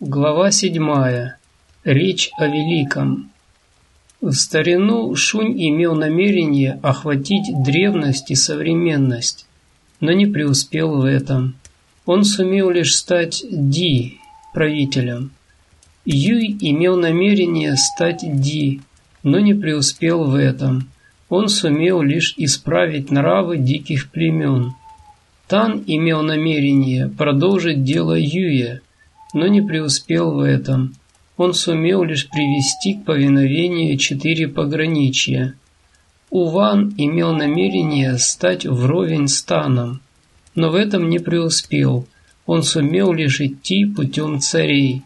Глава седьмая. Речь о великом. В старину Шунь имел намерение охватить древность и современность, но не преуспел в этом. Он сумел лишь стать Ди, правителем. Юй имел намерение стать Ди, но не преуспел в этом. Он сумел лишь исправить нравы диких племен. Тан имел намерение продолжить дело Юя, но не преуспел в этом. Он сумел лишь привести к повиновению четыре пограничья. Уван имел намерение стать вровень с Таном, но в этом не преуспел. Он сумел лишь идти путем царей.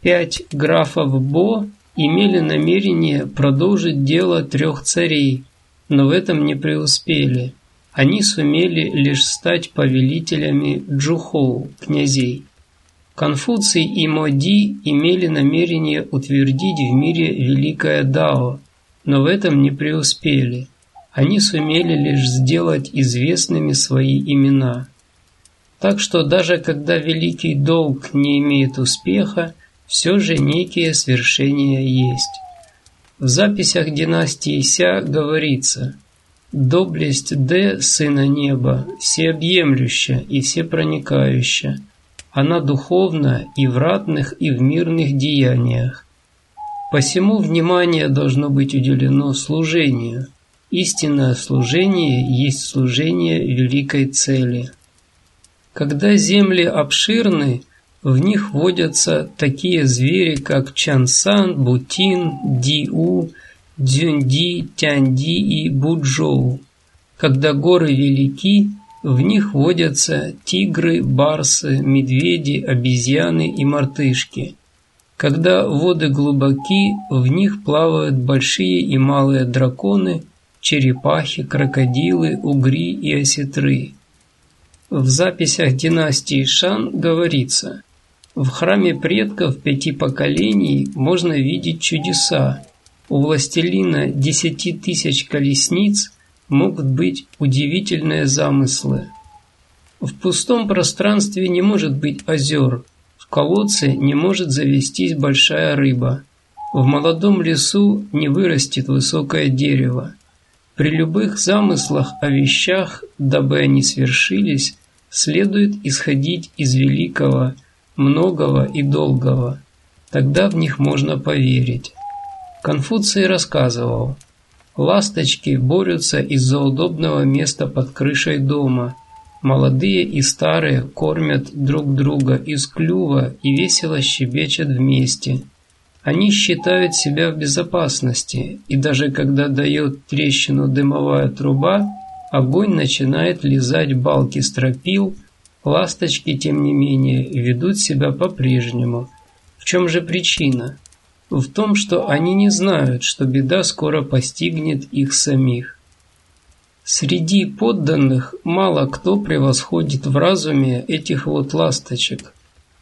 Пять графов Бо имели намерение продолжить дело трех царей, но в этом не преуспели. Они сумели лишь стать повелителями Джухоу, князей. Конфуций и Моди имели намерение утвердить в мире великое Дао, но в этом не преуспели. Они сумели лишь сделать известными свои имена. Так что даже когда великий долг не имеет успеха, все же некие свершения есть. В записях династии Ся говорится «Доблесть Д, Сына Неба, всеобъемлюща и всепроникающая, она духовна и в ратных, и в мирных деяниях. Посему внимание должно быть уделено служению. Истинное служение есть служение великой цели. Когда земли обширны, в них водятся такие звери, как Чансан, Бутин, Диу, Дзюнди, Тянди и Буджоу. Когда горы велики, в них водятся тигры, барсы, медведи, обезьяны и мартышки. Когда воды глубоки, в них плавают большие и малые драконы, черепахи, крокодилы, угри и осетры. В записях династии Шан говорится, в храме предков пяти поколений можно видеть чудеса. У властелина десяти тысяч колесниц – могут быть удивительные замыслы. В пустом пространстве не может быть озер, в колодце не может завестись большая рыба, в молодом лесу не вырастет высокое дерево. При любых замыслах о вещах, дабы они свершились, следует исходить из великого, многого и долгого. Тогда в них можно поверить. Конфуций рассказывал – Ласточки борются из-за удобного места под крышей дома. Молодые и старые кормят друг друга из клюва и весело щебечат вместе. Они считают себя в безопасности, и даже когда дает трещину дымовая труба, огонь начинает лизать балки стропил, ласточки, тем не менее, ведут себя по-прежнему. В чем же причина? В том, что они не знают, что беда скоро постигнет их самих. Среди подданных мало кто превосходит в разуме этих вот ласточек.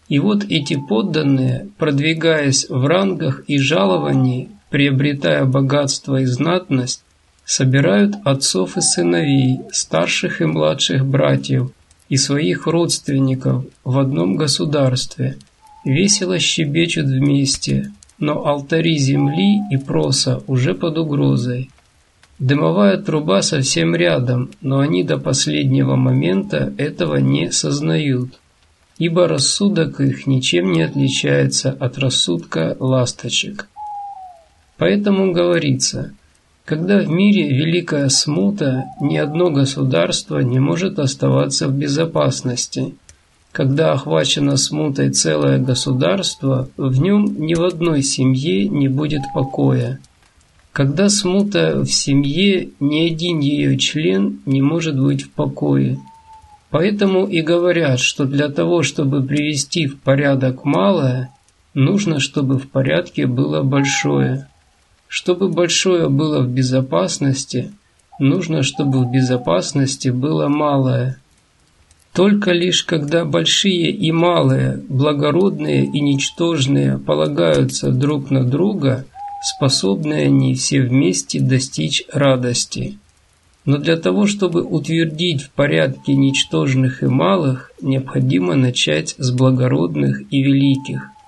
И вот эти подданные, продвигаясь в рангах и жаловании, приобретая богатство и знатность, собирают отцов и сыновей, старших и младших братьев и своих родственников в одном государстве, весело щебечут вместе, но алтари земли и проса уже под угрозой. Дымовая труба совсем рядом, но они до последнего момента этого не сознают, ибо рассудок их ничем не отличается от рассудка ласточек. Поэтому говорится, когда в мире великая смута, ни одно государство не может оставаться в безопасности – когда охвачено смутой целое государство, в нем ни в одной семье не будет покоя. Когда смута в семье, ни один ее член не может быть в покое. Поэтому и говорят, что для того, чтобы привести в порядок малое, нужно, чтобы в порядке было большое. Чтобы большое было в безопасности, нужно, чтобы в безопасности было малое. Только лишь когда большие и малые, благородные и ничтожные полагаются друг на друга, способны они все вместе достичь радости. Но для того, чтобы утвердить в порядке ничтожных и малых, необходимо начать с благородных и великих –